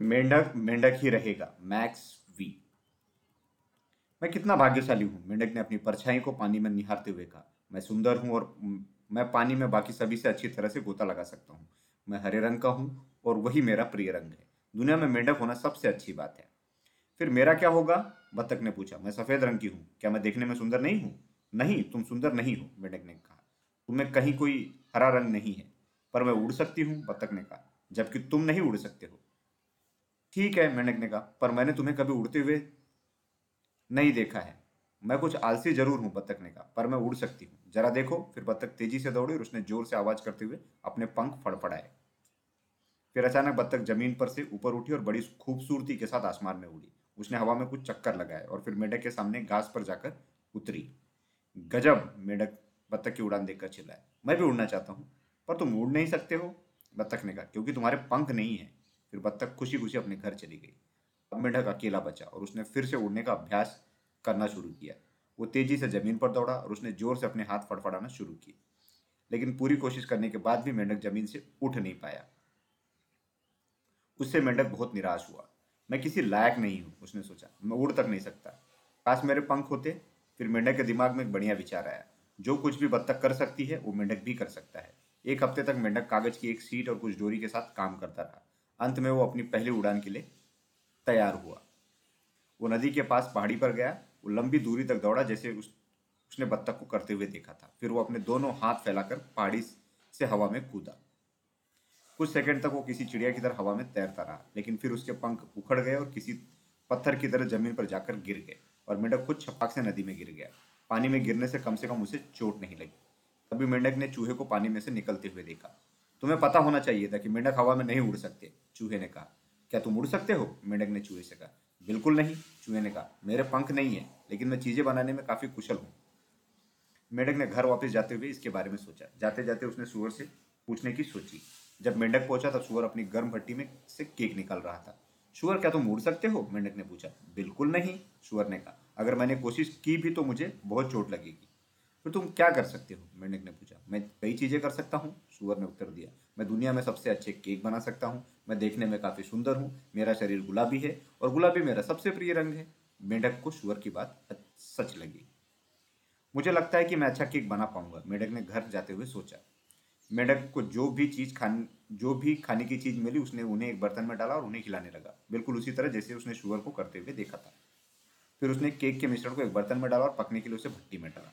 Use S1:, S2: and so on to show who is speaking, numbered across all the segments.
S1: मेंढक मेंढक ही रहेगा, मैक्स वी। मैं कितना भाग्यशाली हूँ। मेंढक ने अपनी परछाई को पानी में निहारते हुए कहा। मैं सुंदर हूँ और मैं पानी में बाकी सभी से अच्छी तरह से गोता लगा सकता हूँ। मैं हरे रंग का हूँ और वही मेरा प्रिय रंग है। दुनिया में मेंढक होना सबसे अच्छी बात है। फिर मेरा क्या होगा? बत्तख ने पूछा। मैं सफ़ेद रंग की हूँ। क्या मैं देखने में सुंदर नहीं हूँ? नहीं, तुम सुंदर नहीं हो, मेंढक ने कहा। तुम्हें कहीं कोई हरा रंग नहीं है, पर मैं उड़ सकती हूँ, बत्तख ने कहा। जबकि तुम नहीं उड़ सकते हो। ठीक है मेंढक ने कहा, पर मैंने तुम्हें कभी उड़ते हुए नहीं देखा है। मैं कुछ आलसी ज़रूर हूँ, बत्तख ने कहा, पर मैं उड़ सकती हूँ। जरा देखो, फिर बत्तख तेज़ी से दौड़ी और उसने ज़ोर से आवाज़ करते हुए अपने पंख फड़फड़ाए। फिर अचानक बत्तख ज़मीन पर से ऊपर उठी और बड़ी खूबसूरती के साथ आसमान में उड़ी। उसने हवा में कुछ चक्कर लगाए और फिर मेढक के सामने घास पर जाकर उतरी। गजब, मेढक बत्तख की उड़ान देखकर चिल्लाए। मैं भी उड़ना चाहता हूँ, पर तुम उड़ नहीं सकते हो, बत्तख ने कहा, क्योंकि तुम्हारे पंख नहीं है। फिर बत्तख खुशी खुशी अपने घर चली गई। अब मेढक अकेला बचा और उसने फिर से उड़ने का अभ्यास करना शुरू किया। वो तेज़ी से ज़मीन पर दौड़ा और उसने ज़ोर से अपने हाथ फड़फड़ाना शुरू किए। लेकिन पूरी कोशिश करने के बाद भी मेंढक ज़मीन से उठ नहीं पाया। उससे मेंढक बहुत निराश हुआ। मैं किसी लायक नहीं हूँ, उसने सोचा। मैं उड़ तक नहीं सकता। काश मेरे पंख होते, फिर मेंढक के दिमाग में एक बढ़िया विचार आया। जो कुछ भी बत्तख कर सकती है, वो मेंढक भी कर सकता है। एक हफ़्ते तक मेंढक कागज़ की एक सीट और कुछ डोरी के साथ काम करता रहा। अंत में वो अपनी पहली उड़ान के लिए तैयार हुआ। वो नदी के पास पहाड़ी पर गया, वो लंबी दूरी तक दौड़ा जैसे उस, उसने बत्तख को करते हुए देखा था। फिर वो अपने दोनों हाथ फैलाकर पहाड़ी से हवा में कूदा। कुछ सेकंड तक वो किसी चिड़िया की तरह हवा में तैरता रहा, लेकिन फिर उसके पंख उखड़ गए और किसी पत्थर की तरह ज़मीन पर जाकर गिर गए और मेंढक खुद छपाक से नदी में गिर गया। पानी में गिरने से कम से कम उसे चोट नहीं लगी। तभी मेंढक ने चूहे को पानी में से निकलते हुए देखा। तुम्हें पता होना चाहिए था कि मेंढक हवा में नहीं उड़ सकते, चूहे ने कहा। क्या तुम उड़ सकते हो? मेंढक ने चूहे से कहा। बिल्कुल नहीं, चूहे ने कहा। मेरे पंख नहीं है, लेकिन मैं चीज़ें बनाने में काफ़ी कुशल हूँ। मेंढक ने घर वापस जाते हुए इसके बारे में सोचा। जाते जाते उसने सुअर से पूछने की सोची। जब मेंढक पहुँचा तब सुअर अपनी गर्म भट्टी में से केक निकल रहा था। सुअर, क्या तुम उड़ सकते हो? मेंढक ने पूछा। बिल्कुल नहीं, सुअर ने कहा। अगर मैंने कोशिश की भी तो मुझे बहुत चोट लगेगी। फिर तुम क्या कर सकते हो? मेंढक ने पूछा। मैं कई चीज़ें कर सकता हूँ। सुअर ने उत्तर दिया। मैं दुनिया में सबसे अच्छे केक बना सकता हूँ। मैं देखने में काफ़ी सुंदर हूँ। मेरा शरीर गुलाबी है और गुलाबी मेरा सबसे प्रिय रंग है। मेढक को सुअर की बात सच लगी। मुझे लगता है कि मैं अच्छा केक बना पाऊँगा। मेढक ने घर जाते हुए सोचा। मेढक को जो भी चीज़ खान, जो भी खाने की चीज़ मिली उसने उन्हें एक बर्तन में डाला और उन्हें खिलाने लगा। बिल्कुल उसी तरह जैसे उसने शुगर को करते हुए देखा था। फिर उसने केक के मिश्रण को एक बर्तन में डाला और पकने के लिए उसे भट्टी में डाला।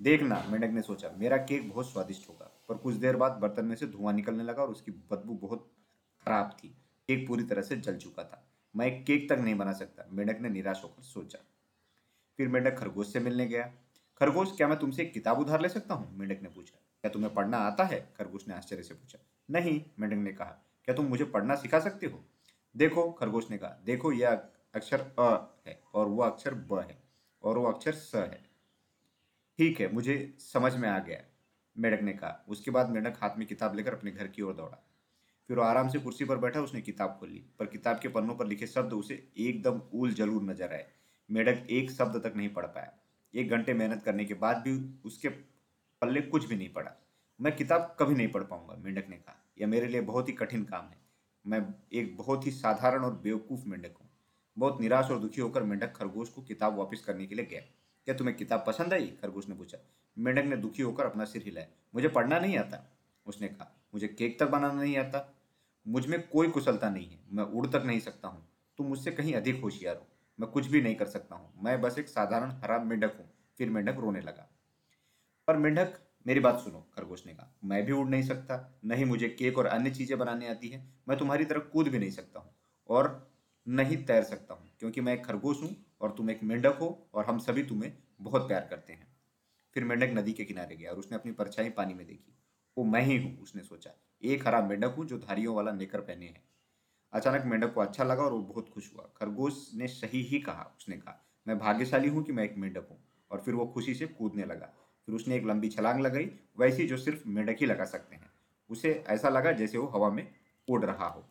S1: देखना, मेंढक ने सोचा, मेरा केक बहुत स्वादिष्ट होगा, पर कुछ देर बाद बर्तन में से धुआँ निकलने लगा और उसकी बदबू बहुत खराब थी। केक पूरी तरह से जल चुका था। मैं एक केक तक नहीं बना सकता, मेंढक ने निराश होकर सोचा। फिर मेंढक खरगोश से मिलने गया। खरगोश, क्या मैं तुमसे एक किताब उधार ले सकता हूँ? मेंढक ने पूछा। क्या तुम्हें पढ़ना आता है? खरगोश ने आश्चर्य से पूछा। नहीं, मेंढक ने कहा। क्या तुम मुझे पढ़ना सिखा सकते हो? देखो, खरगोश ने कहा, देखो, यह अक्षर अ है और वह अक्षर ब है और वह अक्षर स है। ठीक है, मुझे समझ में आ गया मेढक ने कहा। उसके बाद मेढक हाथ में किताब लेकर अपने घर की ओर दौड़ा। फिर वो आराम से कुर्सी पर बैठा, उसने किताब खोल, पर किताब के पन्नों पर लिखे शब्द उसे एकदम ऊल जलूर नज़र आए। मेढक एक शब्द तक नहीं पढ़ पाया। एक घंटे मेहनत करने के बाद भी उसके पल्ले कुछ भी नहीं पड़ा। मैं किताब कभी नहीं पढ़ पाऊँगा, मेंढक ने कहा। यह मेरे लिए बहुत ही कठिन काम है। मैं एक बहुत ही साधारण और बेवकूफ़ मेंढक हूँ। बहुत निराश और दुखी होकर मेंढक खरगोश को किताब वापस करने के लिए गया। क्या तुम्हें किताब पसंद आई? खरगोश ने पूछा। मेंढक ने दुखी होकर अपना सिर हिलाया। मुझे पढ़ना नहीं आता, उसने कहा। मुझे केक तक बनाना नहीं आता। मुझमें कोई कुशलता नहीं है। मैं उड़ तक नहीं सकता हूँ। तुम मुझसे कहीं अधिक होशियार हो। मैं कुछ भी नहीं कर सकता हूँ। मैं बस एक साधारण हरा मेंढक हूँ। फिर मेंढक रोने लगा। पर मेंढक, मेरी बात सुनो, खरगोश ने कहा। मैं भी उड़ नहीं सकता। नहीं मुझे केक और अन्य चीज़ें बनाने आती है। मैं तुम्हारी तरह कूद भी नहीं सकता हूँ। और नहीं तैर सकता हूँ, क्योंकि मैं एक खरगोश हूँ और तुम एक मेंढक हो और हम सभी तुम्हें बहुत प्यार करते हैं। फिर मेंढक नदी के किनारे गया और उसने अपनी परछाई पानी में देखी। वो मैं ही हूँ, उसने सोचा। एक हरा मेंढक हूँ जो धारियों वाला नेकर पहने हैं। अचानक मेंढक को अच्छा लगा और वो बहुत खुश हुआ। खरगोश ने सही ही कहा, उसने कहा, मैं भाग्यशाली हूँ कि मैं एक मेंढक हूँ। और फिर वो खुशी से कूदने लगा। फिर उसने एक लंबी छलांग लगाई, वैसी जो सिर्फ़ मेंढक ही लगा सकते हैं। उसे ऐसा लगा जैसे वो हवा में उड़ रहा हो।